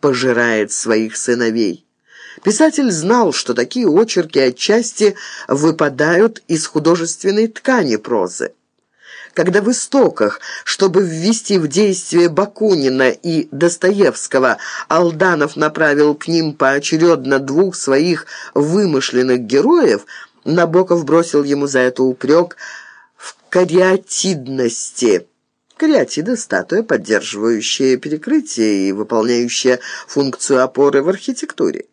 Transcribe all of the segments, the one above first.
пожирает своих сыновей. Писатель знал, что такие очерки отчасти выпадают из художественной ткани прозы. Когда в истоках, чтобы ввести в действие Бакунина и Достоевского, Алданов направил к ним поочередно двух своих вымышленных героев, Набоков бросил ему за это упрек в кариатидности. Кариатида – статуя, поддерживающая перекрытие и выполняющая функцию опоры в архитектуре.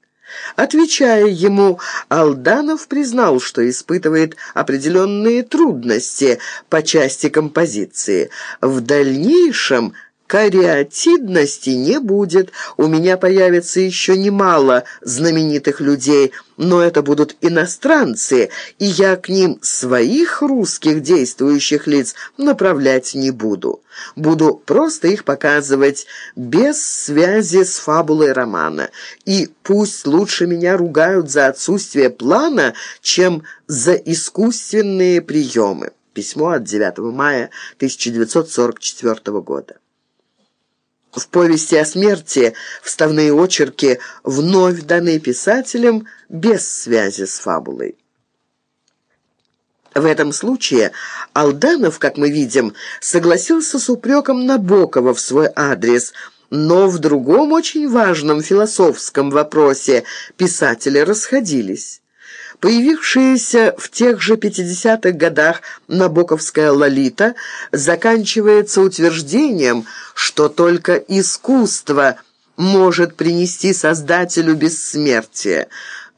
Отвечая ему, Алданов признал, что испытывает определенные трудности по части композиции. В дальнейшем кариатидности не будет. У меня появится еще немало знаменитых людей, но это будут иностранцы, и я к ним своих русских действующих лиц направлять не буду. Буду просто их показывать без связи с фабулой романа. И пусть лучше меня ругают за отсутствие плана, чем за искусственные приемы. Письмо от 9 мая 1944 года. В повести о смерти вставные очерки вновь даны писателем без связи с фабулой. В этом случае Алданов, как мы видим, согласился с упреком Набокова в свой адрес, но в другом очень важном философском вопросе писатели расходились. Появившаяся в тех же 50-х годах набоковская «Лолита» заканчивается утверждением, что только искусство может принести Создателю бессмертие.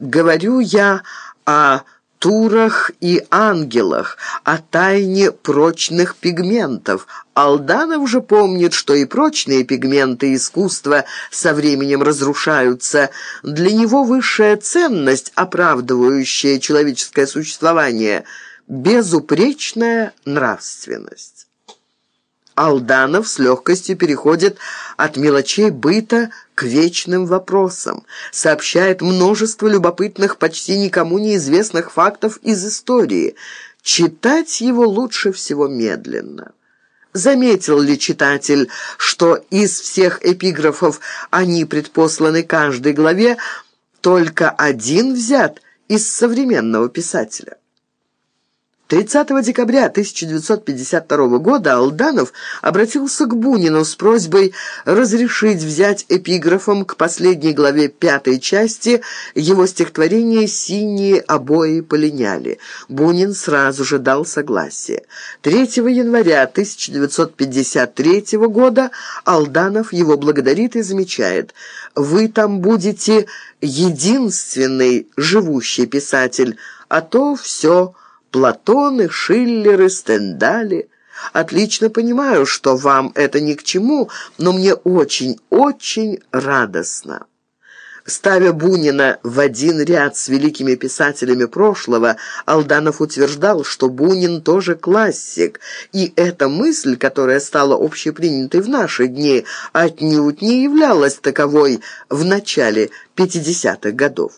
Говорю я о турах и ангелах, о тайне прочных пигментов. Алданов же помнит, что и прочные пигменты искусства со временем разрушаются. Для него высшая ценность, оправдывающая человеческое существование – безупречная нравственность. Алданов с легкостью переходит от мелочей быта к вечным вопросам, сообщает множество любопытных, почти никому неизвестных фактов из истории. Читать его лучше всего медленно. Заметил ли читатель, что из всех эпиграфов они предпосланы каждой главе, только один взят из современного писателя? 30 декабря 1952 года Алданов обратился к Бунину с просьбой разрешить взять эпиграфом к последней главе пятой части его стихотворение «Синие обои полиняли». Бунин сразу же дал согласие. 3 января 1953 года Алданов его благодарит и замечает «Вы там будете единственный живущий писатель, а то все...» Платоны, Шиллеры, Стендали. Отлично понимаю, что вам это ни к чему, но мне очень-очень радостно». Ставя Бунина в один ряд с великими писателями прошлого, Алданов утверждал, что Бунин тоже классик, и эта мысль, которая стала общепринятой в наши дни, отнюдь не являлась таковой в начале 50-х годов.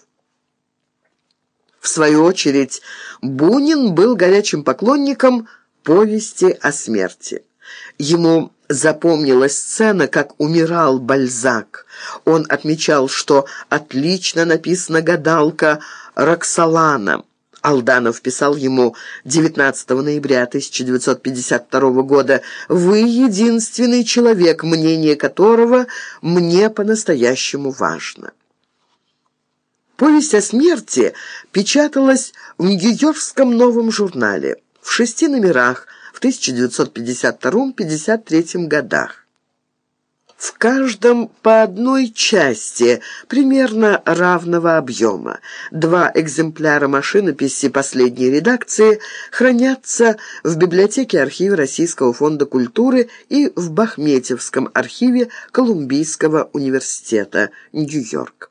В свою очередь, Бунин был горячим поклонником повести о смерти. Ему запомнилась сцена, как умирал Бальзак. Он отмечал, что отлично написана гадалка Роксолана. Алданов писал ему 19 ноября 1952 года «Вы единственный человек, мнение которого мне по-настоящему важно». Повесть о смерти печаталась в Нью-Йоркском новом журнале в шести номерах в 1952-53 годах. В каждом по одной части примерно равного объема. Два экземпляра машинописи последней редакции хранятся в библиотеке архива Российского фонда культуры и в Бахметьевском архиве Колумбийского университета, Нью-Йорк.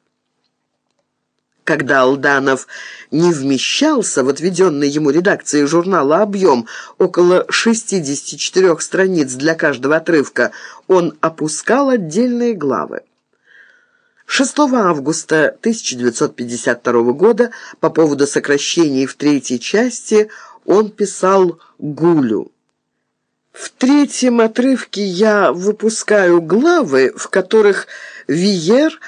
Когда Алданов не вмещался в отведенной ему редакции журнала «Объем» около 64 страниц для каждого отрывка, он опускал отдельные главы. 6 августа 1952 года по поводу сокращений в третьей части он писал «Гулю». В третьем отрывке я выпускаю главы, в которых Виер